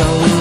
always